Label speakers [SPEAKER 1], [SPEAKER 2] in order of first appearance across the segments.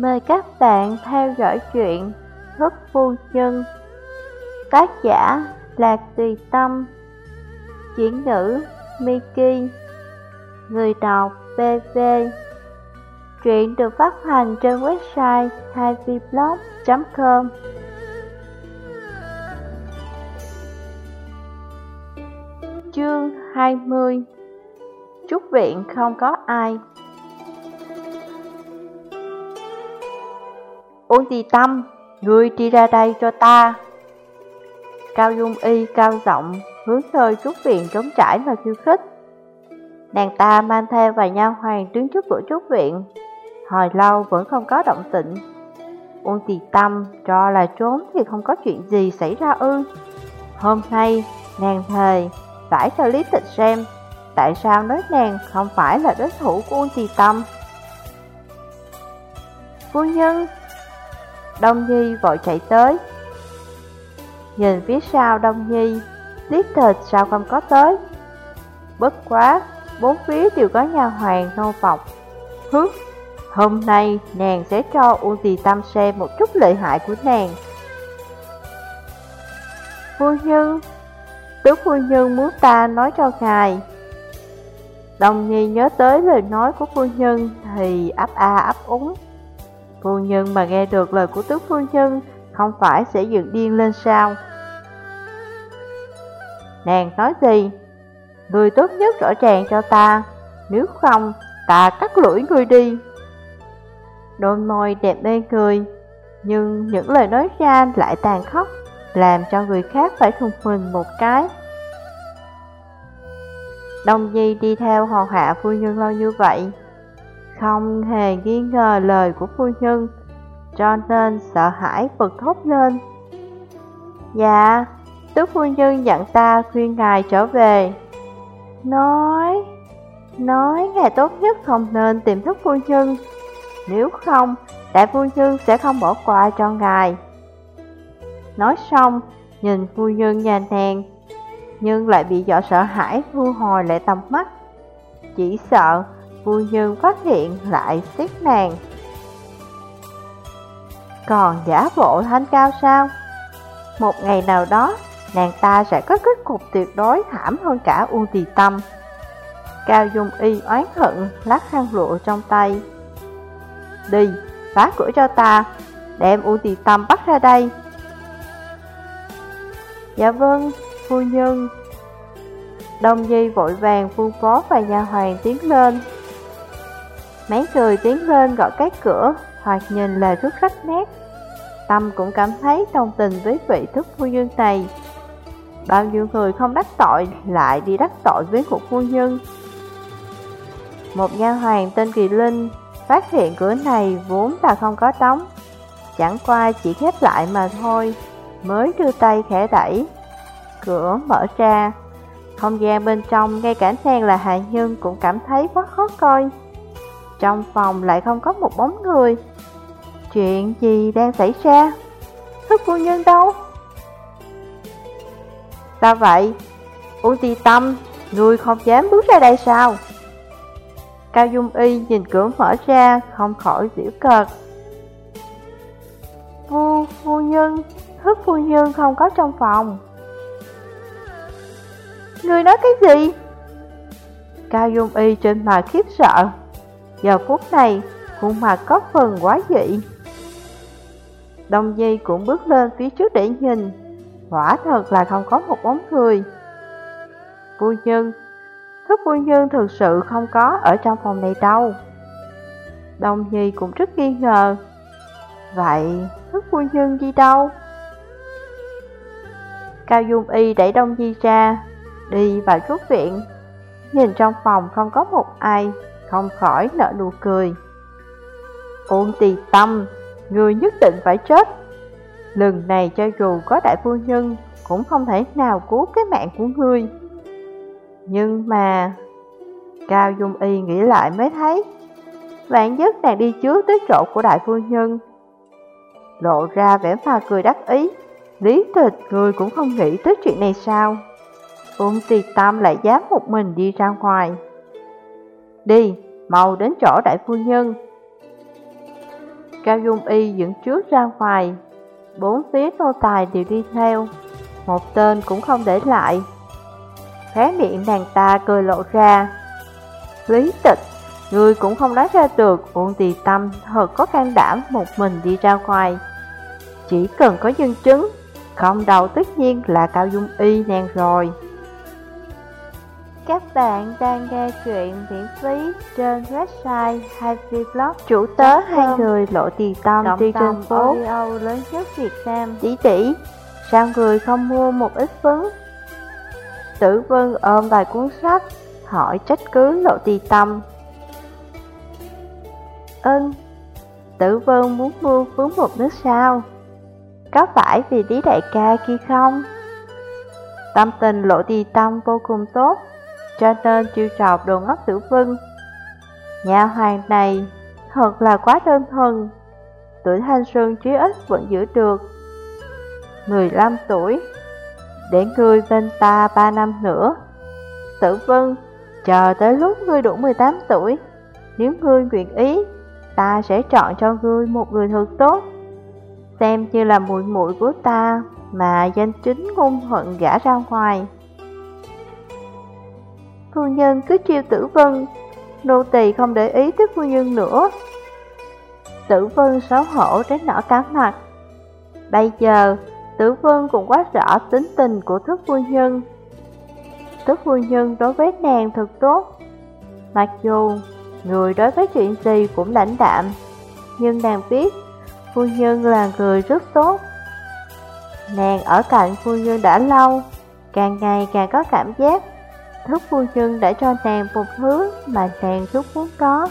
[SPEAKER 1] Mời các bạn theo dõi chuyện Thức Phu Nhân. Tác giả Lạc Tùy Tâm. Chuyển ngữ Miki. Người đọc BV Truyện được phát hành trên website 2vblog.com Chương 20 Trúc viện không có ai. Uống Tì Tâm, ngươi đi ra đây cho ta. Cao Dung Y cao giọng hướng nơi trúc viện trống trải mà khiêu khích. Nàng ta mang theo vài nha hoàng đứng trước cửa trúc viện. Hồi lâu vẫn không có động tĩnh. Uông Tì Tâm cho là trốn thì không có chuyện gì xảy ra ư. Hôm nay, nàng thề, phải cho lý tịch xem tại sao nói nàng không phải là đối thủ của Uông Tì Tâm. Phu nhân, Đông Nhi vội chạy tới. Nhìn phía sau Đông Nhi tiếc thịt sao không có tới. Bất quá, Bốn phía đều có nhà hoàng nô vọc Hứ, Hôm nay nàng sẽ cho U Tì Tâm xem một chút lợi hại của nàng. Phu nhân Tứ phu nhân muốn ta nói cho ngài. Đồng Nhi nhớ tới lời nói của phu nhân Thì ấp a ấp úng. Phu nhân mà nghe được lời của tứ phu nhân, Không phải sẽ dựng điên lên sao? Nàng nói gì? Người tốt nhất rõ ràng cho ta, Nếu không, ta cắt lưỡi người đi. Đôi môi đẹp mê cười Nhưng những lời nói ra lại tàn khốc, Làm cho người khác phải thùng mình một cái. Đông Di đi theo hò hạ phu nhân lâu như vậy không hề nghi ngờ lời của phu nhân, cho nên sợ hãi bật thốt lên. Dạ, tức phu nhân dặn ta khuyên ngài trở về. Nói, nói ngài tốt nhất không nên tìm thức phu nhân, nếu không, đại phu nhân sẽ không bỏ qua cho ngài. Nói xong, nhìn phu nhân nhà nàng, nhưng lại bị dọa sợ hãi thu hồi lại tầm mắt. Chỉ sợ phu nhân phát hiện lại siết nàng. Còn giả bộ thanh cao sao? Một ngày nào đó, nàng ta sẽ có kết cục tuyệt đối thảm hơn cả U Tỳ Tâm. Cao Dung Y oán hận lắc khăn lụa trong tay. Đi, phá cửa cho ta, đem U Tỳ Tâm bắt ra đây. Dạ vâng, phu nhân. Đông Di vội vàng vung phó và nhà hoàng tiến lên. Mấy người tiến lên gọi cái cửa, hoặc nhìn là rất rách nét. Tâm cũng cảm thấy đồng tình với vị thức phu nhân này. Bao nhiêu người không đắc tội lại đi đắc tội với một phu nhân. Một nha hoàng tên Kỳ Linh phát hiện cửa này vốn là không có đóng, chẳng qua chỉ khép lại mà thôi, mới đưa tay khẽ đẩy. Cửa mở ra, không gian bên trong ngay cả nàng là hạ nhân cũng cảm thấy quá khó coi. Trong phòng lại không có một bóng người Chuyện gì đang xảy ra? Thức phu nhân đâu? Sao vậy? Uống ti Tâm, người không dám bước ra đây sao? Cao Dung Y nhìn cửa mở ra, không khỏi giễu cợt. Phu, phu nhân, thức phu nhân không có trong phòng. Người nói cái gì? Cao Dung Y trên mặt khiếp sợ, Giờ phút này, khuôn mặt có phần quá dị. Đông Di cũng bước lên phía trước để nhìn, quả thật là không có một bóng người. Phu nhân, thức phu nhân thực sự không có ở trong phòng này đâu. Đông Nhi cũng rất nghi ngờ. Vậy, thức phu nhân đi đâu? Cao Dung Y đẩy Đông Di ra, đi vào chút viện. Nhìn trong phòng không có một ai, không khỏi nở nụ cười. Uông tì tâm, người nhất định phải chết. Lần này cho dù có đại phu nhân, cũng không thể nào cứu cái mạng của ngươi. Nhưng mà... Cao Dung Y nghĩ lại mới thấy, vạn nhất nàng đi trước tới chỗ của đại phu nhân. Lộ ra vẻ pha cười đắc ý, lý tịch người cũng không nghĩ tới chuyện này sao. Ung tì tâm lại dám một mình đi ra ngoài. Đi, mau đến chỗ đại phu nhân. Cao Dung Y dẫn trước ra ngoài, bốn phía nô tài đều đi theo, một tên cũng không để lại. Khóe miệng nàng ta cười lộ ra. Lý tịch, người cũng không nói ra được Uông Tì Tâm thật có can đảm một mình đi ra ngoài. Chỉ cần có nhân chứng, không đầu tất nhiên là Cao Dung Y nàng rồi. Các bạn đang nghe chuyện miễn phí trên website HiVlog Chủ tớ hai người lộ tiền tâm đi trên phố lớn nhất Việt Nam Tỷ tỷ, sao người không mua một ít phấn? Tử Vân ôm vài cuốn sách, hỏi trách cứ lộ tiền tâm Ân, Tử Vân muốn mua phấn một nước sao? Có phải vì lý đại ca kia không? Tâm tình lộ tì tâm vô cùng tốt cho nên chiêu trọc đồ ngốc tử vân. Nhà hoàng này thật là quá đơn thuần, tuổi thanh xuân trí ít vẫn giữ được. 15 tuổi, để ngươi bên ta 3 năm nữa. Tử vân, chờ tới lúc ngươi đủ 18 tuổi, nếu ngươi nguyện ý, ta sẽ chọn cho ngươi một người thật tốt. Xem như là muội muội của ta mà danh chính ngôn thuận gã ra ngoài. Phu nhân cứ chiêu tử vân, nô tỳ không để ý tới phu nhân nữa. Tử vân xấu hổ đến nở cá mặt. Bây giờ, tử vân cũng quá rõ tính tình của thức phu nhân. Thức phu nhân đối với nàng thật tốt. Mặc dù người đối với chuyện gì cũng lãnh đạm, nhưng nàng biết phu nhân là người rất tốt. Nàng ở cạnh phu nhân đã lâu, càng ngày càng có cảm giác Thức phu nhân đã cho nàng một thứ mà nàng rất muốn có.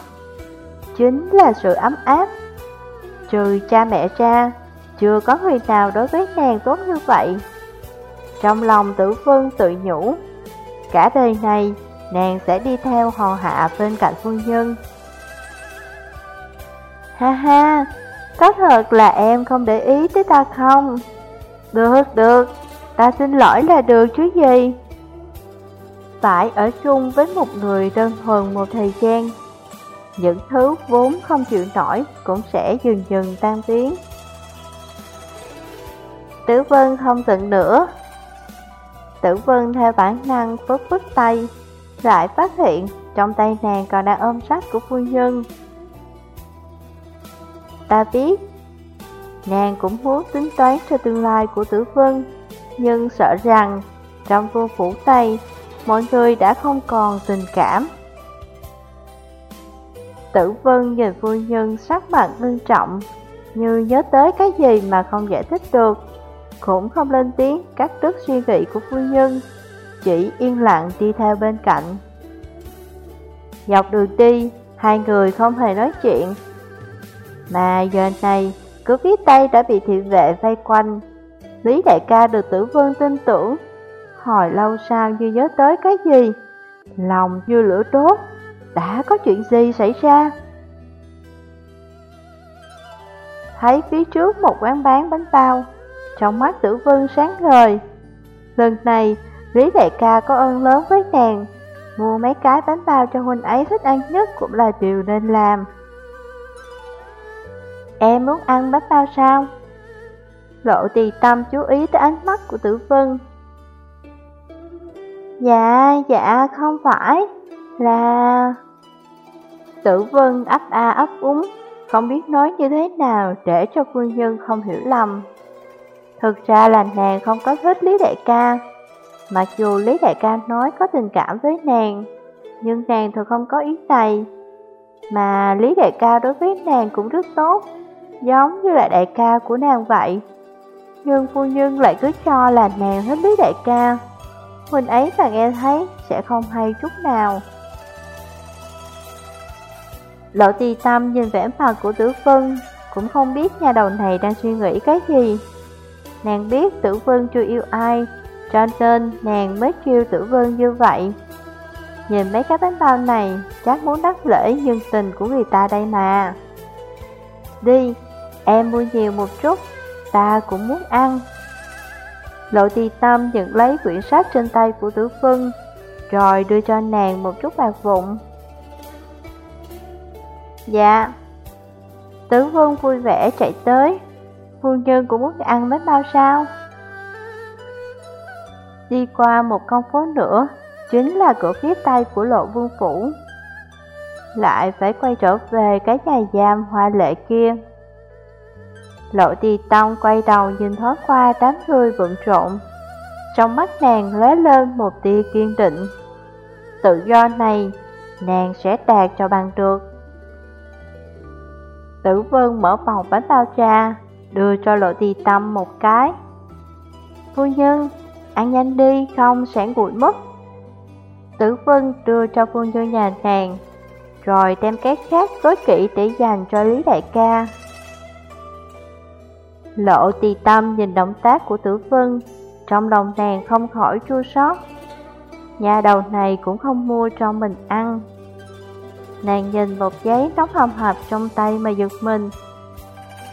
[SPEAKER 1] Chính là sự ấm áp. Trừ cha mẹ ra, chưa có người nào đối với nàng tốt như vậy. Trong lòng tử vân tự nhủ Cả đời này, nàng sẽ đi theo hò hạ bên cạnh phu nhân. Ha ha, có thật là em không để ý tới ta không? Được, được, ta xin lỗi là được chứ gì? Phải ở chung với một người đơn thuần một thời gian. Những thứ vốn không chịu nổi cũng sẽ dần dần tan biến. Tử Vân không giận nữa. Tử Vân theo bản năng phức phức tay, lại phát hiện trong tay nàng còn đang ôm sách của phu nhân. Ta biết, nàng cũng muốn tính toán cho tương lai của Tử Vân, nhưng sợ rằng trong vô phủ tay mọi người đã không còn tình cảm. Tử Vân nhìn phu nhân sắc mặt nghiêm trọng, như nhớ tới cái gì mà không giải thích được, cũng không lên tiếng cắt đứt suy nghĩ của phu nhân, chỉ yên lặng đi theo bên cạnh. Dọc đường đi, hai người không hề nói chuyện, mà giờ này, cứ phía tay đã bị thị vệ vây quanh. Lý đại ca được tử vân tin tưởng, Hồi lâu sau như nhớ tới cái gì? Lòng như lửa đốt. Đã có chuyện gì xảy ra? Thấy phía trước một quán bán bánh bao, Trong mắt tử vân sáng ngời. Lần này, Lý đại ca có ơn lớn với nàng. Mua mấy cái bánh bao cho huynh ấy thích ăn nhất cũng là điều nên làm. Em muốn ăn bánh bao sao? Lộ tì tâm chú ý tới ánh mắt của tử vân. Dạ, dạ, không phải, là... Tử Vân ấp a ấp úng, không biết nói như thế nào để cho phu nhân không hiểu lầm. Thực ra là nàng không có thích Lý Đại ca, mặc dù Lý Đại ca nói có tình cảm với nàng, nhưng nàng thường không có ý này. Mà Lý Đại ca đối với nàng cũng rất tốt, giống như là đại ca của nàng vậy. Nhưng phu nhân lại cứ cho là nàng hết Lý Đại ca. Huynh ấy mà nghe thấy sẽ không hay chút nào. Lộ tì tâm nhìn vẻ mặt của tử vân, cũng không biết nhà đầu này đang suy nghĩ cái gì. Nàng biết tử vân chưa yêu ai, cho nên nàng mới kêu tử vân như vậy. Nhìn mấy cái bánh bao này, chắc muốn đắc lễ nhân tình của người ta đây mà. Đi, em mua nhiều một chút, ta cũng muốn ăn. Lộ ti tâm nhận lấy quyển sách trên tay của tử vân, rồi đưa cho nàng một chút bạc vụn. Dạ. Tử Vân vui vẻ chạy tới, phu nhân cũng muốn ăn bánh bao sao? Đi qua một con phố nữa, chính là cửa phía tây của lộ vương phủ. Lại phải quay trở về cái nhà giam hoa lệ kia. Lộ tì tông quay đầu nhìn thoáng qua đám người bận trộn. Trong mắt nàng lóe lên một tia kiên định. Tự do này, nàng sẽ đạt cho bằng được. Tử Vân mở phòng bánh bao cha, đưa cho lộ tì tâm một cái. Phu nhân, ăn nhanh đi không sẽ nguội mất. Tử Vân đưa cho phu nhân nhà nàng, rồi đem cái khác gói kỹ để dành cho Lý Đại ca. Lộ tì tâm nhìn động tác của Tử Vân, trong lòng nàng không khỏi chua xót. Nhà đầu này cũng không mua cho mình ăn. Nàng nhìn một giấy nóng hầm hập trong tay mà giật mình.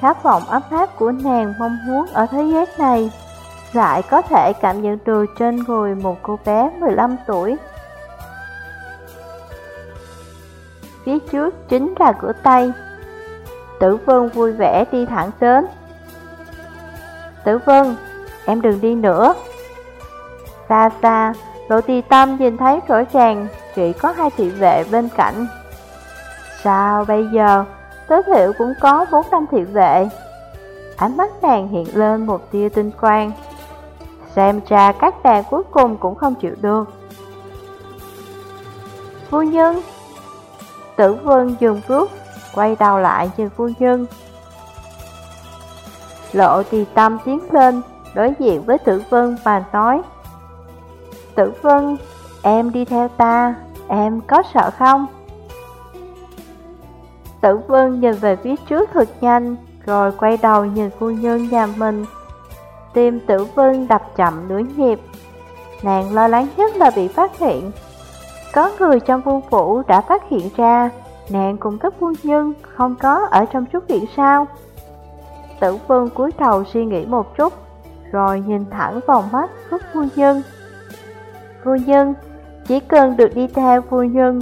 [SPEAKER 1] Khát vọng ấm áp của nàng mong muốn ở thế giới này lại có thể cảm nhận được trên người một cô bé 15 tuổi. Phía trước chính là cửa Tây. Tử Vân vui vẻ đi thẳng đến. Tử Vân, em đừng đi nữa. Xa xa, Lộ Tì Tâm nhìn thấy rõ ràng chỉ có hai thị vệ bên cạnh. Sao bây giờ, tối thiểu cũng có bốn năm thị vệ. Ánh mắt nàng hiện lên một tia tinh quang. Xem ra các đàn cuối cùng cũng không chịu được. Phu nhân Tử Vân dừng bước, quay đầu lại nhìn phu nhân. Lộ thì tâm tiến lên, đối diện với Tử Vân và nói Tử Vân, em đi theo ta, em có sợ không? Tử Vân nhìn về phía trước thật nhanh, rồi quay đầu nhìn phu nhân nhà mình. Tim Tử Vân đập chậm nửa nhịp. Nàng lo lắng nhất là bị phát hiện. Có người trong vương phủ đã phát hiện ra, nàng cùng các phu nhân không có ở trong chút viện sao. Tử Vân cúi đầu suy nghĩ một chút, rồi nhìn thẳng vào mắt Phúc phu nhân. Phu nhân, chỉ cần được đi theo phu nhân,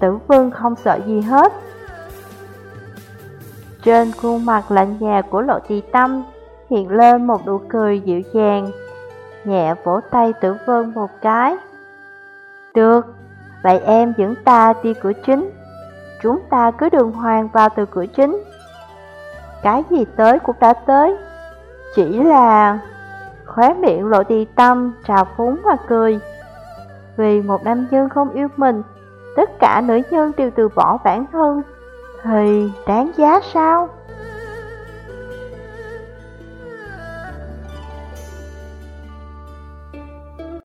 [SPEAKER 1] Tử Vân không sợ gì hết. Trên khuôn mặt lạnh nhạt của lộ trì tâm hiện lên một nụ cười dịu dàng, nhẹ vỗ tay Tử Vân một cái. Được, vậy em dẫn ta đi cửa chính, chúng ta cứ đường hoàng vào từ cửa chính. Cái gì tới cũng đã tới, chỉ là... Khóe miệng lộ đi tâm, trào phúng và cười. Vì một nam nhân không yêu mình, tất cả nữ nhân đều từ bỏ bản thân, thì đáng giá sao?